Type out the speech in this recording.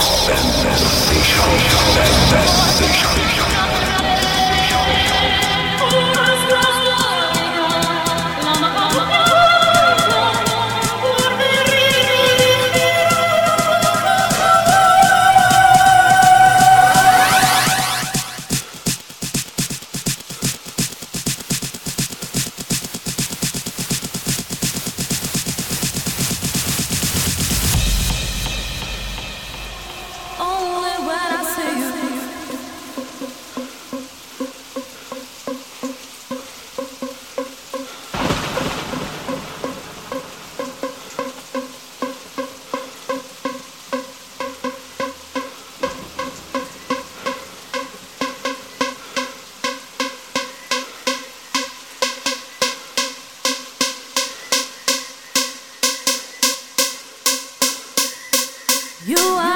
sensation, sensation. What?